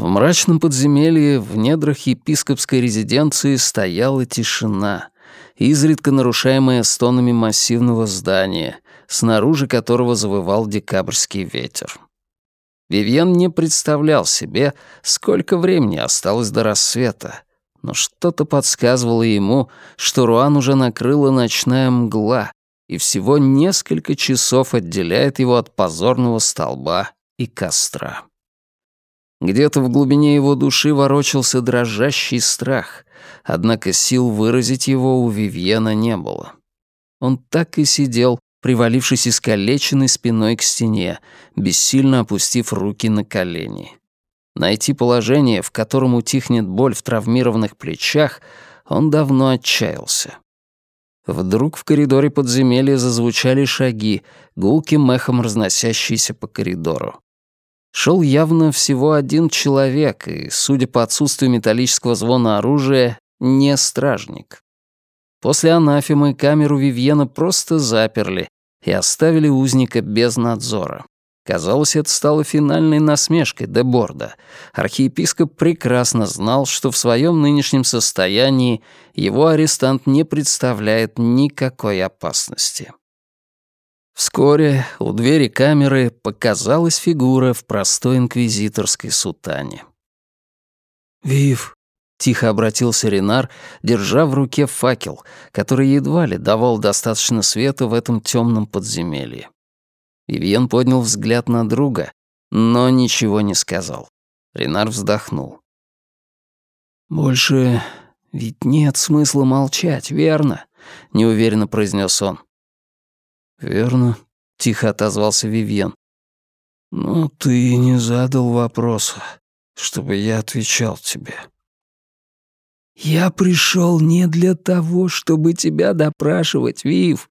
В мрачном подземелье в недрах епископской резиденции стояла тишина, изредка нарушаемая стонами массивного здания, снаружи которого завывал декабрьский ветер. Вивьен не представлял себе, сколько времени осталось до рассвета, но что-то подсказывало ему, что Руан уже накрыла ночная мгла, и всего несколько часов отделяет его от позорного столба и костра. Где-то в глубине его души ворочался дрожащий страх, однако сил выразить его у Вивьена не было. Он так и сидел, привалившись искалеченной спиной к стене, бессильно опустив руки на колени. Найти положение, в котором утихнет боль в травмированных плечах, он давно отчаялся. Вдруг в коридоре подземелья зазвучали шаги, гулким эхом разносящиеся по коридору. Шел явно всего один человек, и, судя по отсутствию металлического звона оружия, не стражник. После анафемы камеру Вивьена просто заперли и оставили узника без надзора. Казалось, это стало финальной насмешкой Деборда. Архиепископ прекрасно знал, что в своем нынешнем состоянии его арестант не представляет никакой опасности. Вскоре у двери камеры показалась фигура в простой инквизиторской сутане. «Вив», — тихо обратился Ренар, держа в руке факел, который едва ли давал достаточно света в этом темном подземелье. Вивьен поднял взгляд на друга, но ничего не сказал. Ренар вздохнул. «Больше ведь нет смысла молчать, верно?» — неуверенно произнес он. «Верно», — тихо отозвался Вивьен. «Но ты не задал вопроса, чтобы я отвечал тебе». «Я пришел не для того, чтобы тебя допрашивать, Вив»,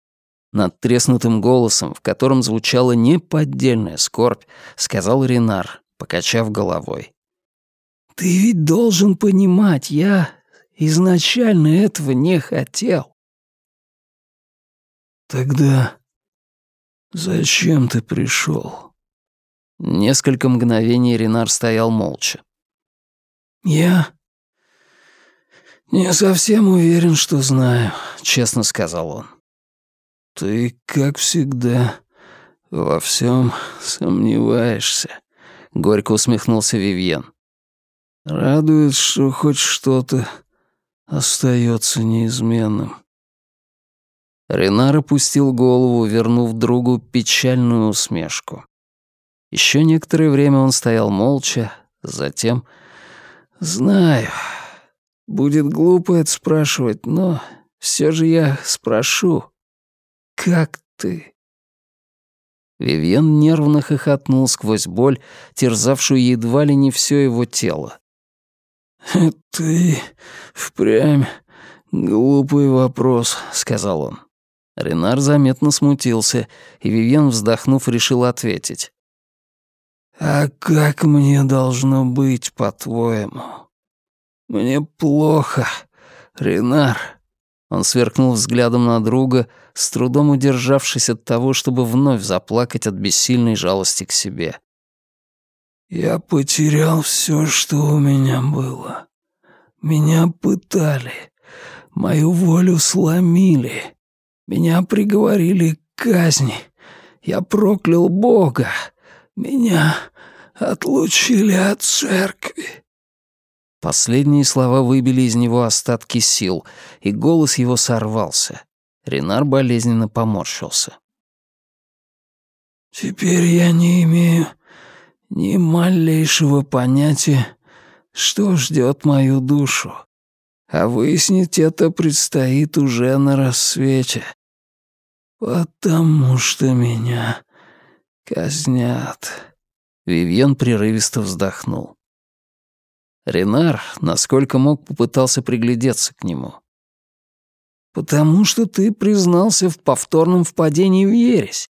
над треснутым голосом, в котором звучала неподдельная скорбь, сказал Ренар, покачав головой. «Ты ведь должен понимать, я изначально этого не хотел». «Тогда «Зачем ты пришел?» Несколько мгновений Ренар стоял молча. «Я не совсем уверен, что знаю», — честно сказал он. «Ты, как всегда, во всем сомневаешься», — горько усмехнулся Вивьен. «Радует, что хоть что-то остается неизменным». Ренар опустил голову, вернув другу печальную усмешку. Еще некоторое время он стоял молча, затем... «Знаю, будет глупо это спрашивать, но все же я спрошу, как ты?» Вивьен нервно хохотнул сквозь боль, терзавшую едва ли не все его тело. «Ты впрямь глупый вопрос», — сказал он. Ренар заметно смутился, и Вивьен, вздохнув, решил ответить. «А как мне должно быть, по-твоему? Мне плохо, Ренар». Он сверкнул взглядом на друга, с трудом удержавшись от того, чтобы вновь заплакать от бессильной жалости к себе. «Я потерял все, что у меня было. Меня пытали, мою волю сломили». Меня приговорили к казни. Я проклял Бога. Меня отлучили от церкви». Последние слова выбили из него остатки сил, и голос его сорвался. Ренар болезненно поморщился. «Теперь я не имею ни малейшего понятия, что ждет мою душу. А выяснить это предстоит уже на рассвете. «Потому что меня казнят». Вивьен прерывисто вздохнул. Ренар, насколько мог, попытался приглядеться к нему. «Потому что ты признался в повторном впадении в ересь».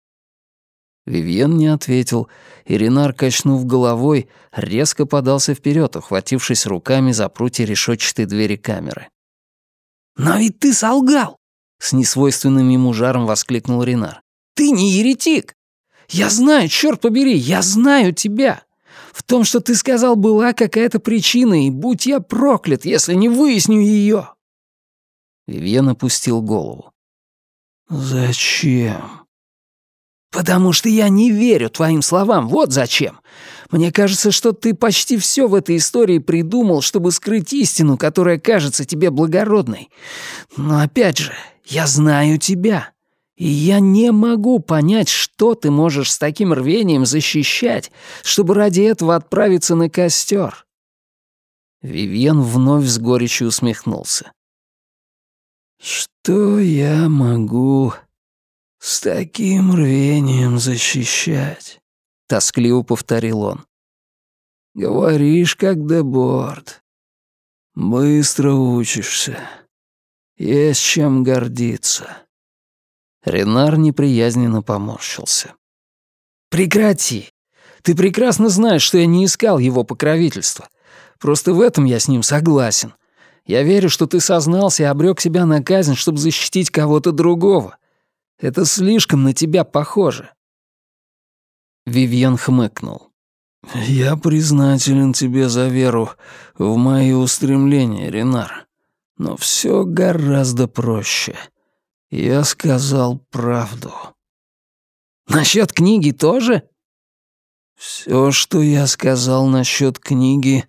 Вивьен не ответил, и Ренар, качнув головой, резко подался вперед, ухватившись руками за прутья решетчатой двери камеры. «Но ведь ты солгал! С несвойственным ему жаром воскликнул Ренар. «Ты не еретик! Я знаю, черт побери, я знаю тебя! В том, что ты сказал, была какая-то причина, и будь я проклят, если не выясню ее. Вивьен опустил голову. «Зачем?» «Потому что я не верю твоим словам, вот зачем. Мне кажется, что ты почти все в этой истории придумал, чтобы скрыть истину, которая кажется тебе благородной. Но опять же, я знаю тебя. И я не могу понять, что ты можешь с таким рвением защищать, чтобы ради этого отправиться на костер. Вивьен вновь с горечью усмехнулся. «Что я могу с таким рвением защищать?» — тоскливо повторил он. «Говоришь, как Деборд. Быстро учишься. Есть чем гордиться». Ренар неприязненно поморщился. «Прекрати! Ты прекрасно знаешь, что я не искал его покровительства. Просто в этом я с ним согласен. Я верю, что ты сознался и обрек себя на казнь, чтобы защитить кого-то другого. Это слишком на тебя похоже». Вивьен хмыкнул. «Я признателен тебе за веру в мои устремления, Ренар. Но все гораздо проще. Я сказал правду». «Насчет книги тоже?» Все, что я сказал насчет книги,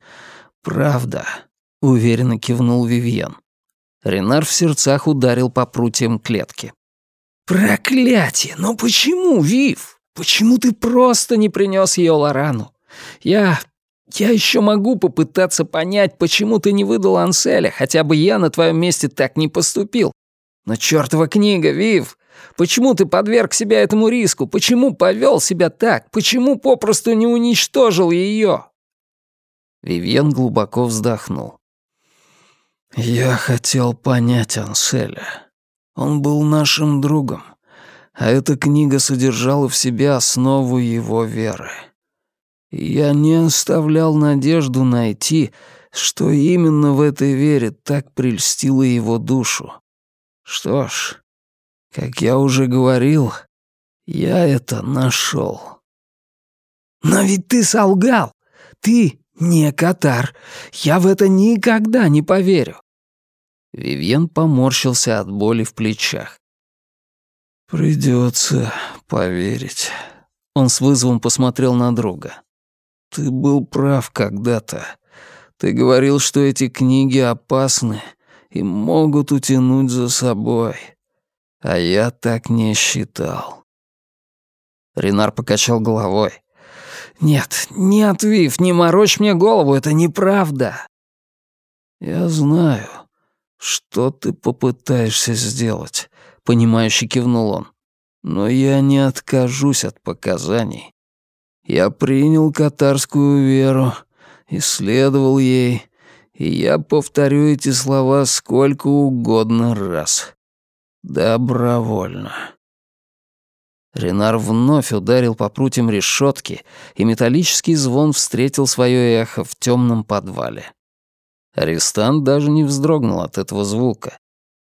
правда», — уверенно кивнул Вивьен. Ренар в сердцах ударил по прутьям клетки. «Проклятие! Но почему, Вив? Почему ты просто не принес ее Лорану? Я... я еще могу попытаться понять, почему ты не выдал Анселя, хотя бы я на твоем месте так не поступил. Но чертова книга, Вив! Почему ты подверг себя этому риску? Почему повел себя так? Почему попросту не уничтожил ее? Вивьен глубоко вздохнул. «Я хотел понять Анселя. Он был нашим другом, а эта книга содержала в себе основу его веры. Я не оставлял надежду найти, что именно в этой вере так прельстило его душу. Что ж, как я уже говорил, я это нашел. Но ведь ты солгал. Ты не Катар. Я в это никогда не поверю. Вивьен поморщился от боли в плечах. Придется поверить. Он с вызовом посмотрел на друга. Ты был прав когда-то. Ты говорил, что эти книги опасны и могут утянуть за собой. А я так не считал. Ренар покачал головой. «Нет, нет, Вив, не морочь мне голову, это неправда». «Я знаю, что ты попытаешься сделать», — понимающе кивнул он. «Но я не откажусь от показаний. Я принял катарскую веру, исследовал ей, и я повторю эти слова сколько угодно раз. Добровольно. Ренар вновь ударил по прутьям решетки, и металлический звон встретил свое эхо в темном подвале. Арестант даже не вздрогнул от этого звука.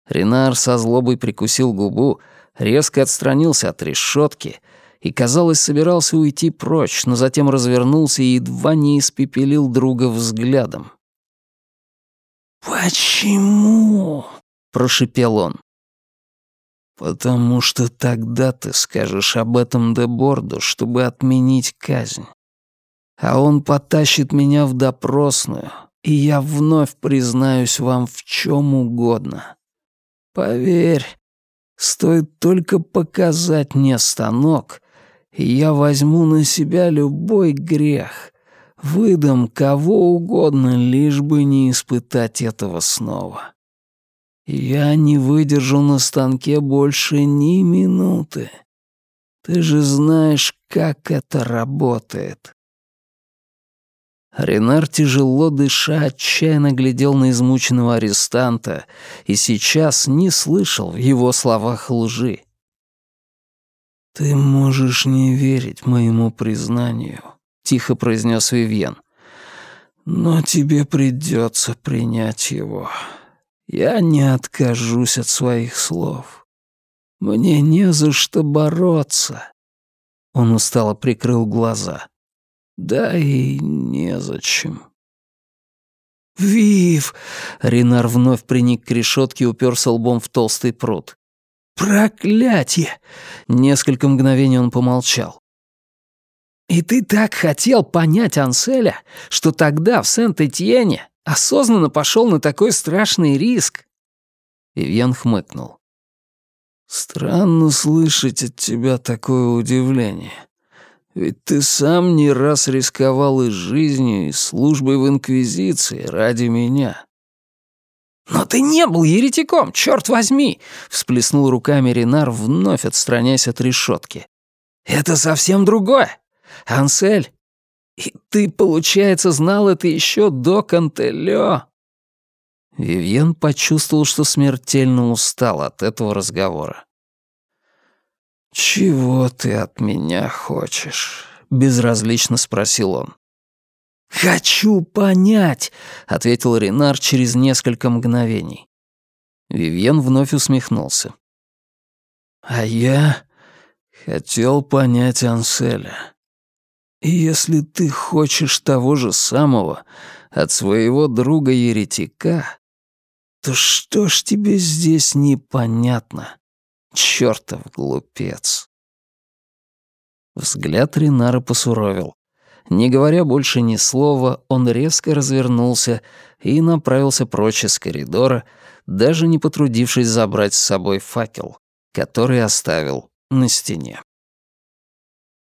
Ренар со злобой прикусил губу, резко отстранился от решетки и, казалось, собирался уйти прочь, но затем развернулся и едва не испепелил друга взглядом. «Почему?» — прошипел он. «Потому что тогда ты скажешь об этом Деборду, чтобы отменить казнь. А он потащит меня в допросную, и я вновь признаюсь вам в чем угодно. Поверь, стоит только показать мне станок, я возьму на себя любой грех, Выдам кого угодно, лишь бы не испытать этого снова. Я не выдержу на станке больше ни минуты. Ты же знаешь, как это работает. Ренар, тяжело дыша, отчаянно глядел на измученного арестанта и сейчас не слышал в его словах лжи. «Ты можешь не верить моему признанию», тихо произнес Вивьен. «Но тебе придется принять его. Я не откажусь от своих слов. Мне не за что бороться». Он устало прикрыл глаза. Да и незачем. «Вив!» — Ренар вновь приник к решетке и уперся лбом в толстый пруд. «Проклятье!» — несколько мгновений он помолчал. «И ты так хотел понять Анселя, что тогда в Сент-Этьене осознанно пошел на такой страшный риск?» Ивьен хмыкнул. «Странно слышать от тебя такое удивление. Ведь ты сам не раз рисковал и жизнью, и службой в Инквизиции ради меня». «Но ты не был еретиком, черт возьми!» — всплеснул руками Ренар, вновь отстраняясь от решетки. «Это совсем другое. Ансель, и ты, получается, знал это еще до Кантелё?» Вивьен почувствовал, что смертельно устал от этого разговора. «Чего ты от меня хочешь?» — безразлично спросил он. «Хочу понять», — ответил Ренар через несколько мгновений. Вивьен вновь усмехнулся. «А я хотел понять Анселя. И если ты хочешь того же самого от своего друга-еретика, то что ж тебе здесь непонятно, чертов глупец?» Взгляд Ренара посуровил. Не говоря больше ни слова, он резко развернулся и направился прочь из коридора, даже не потрудившись забрать с собой факел, который оставил на стене.